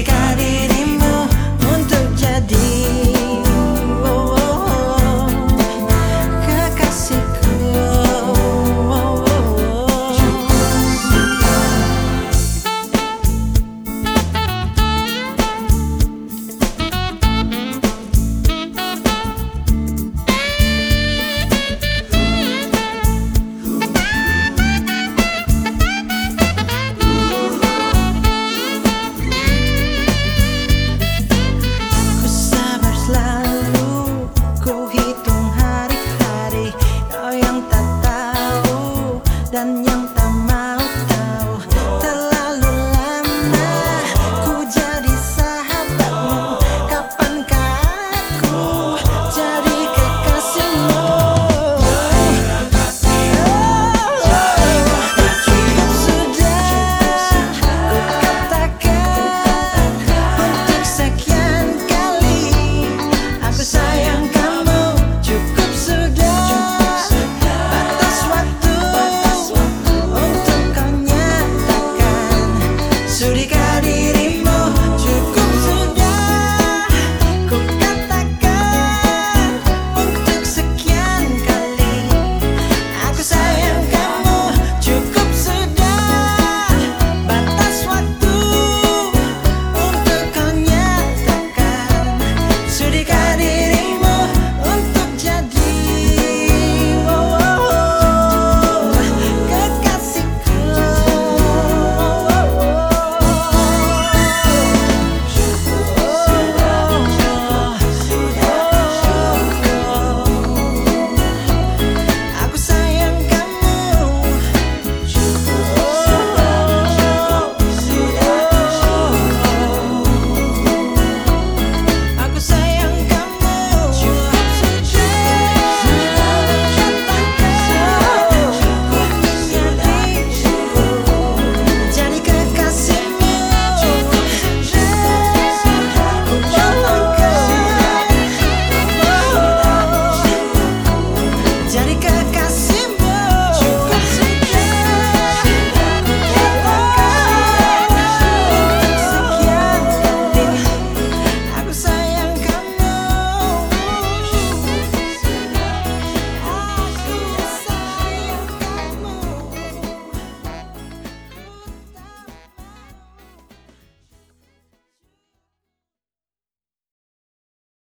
cadi África.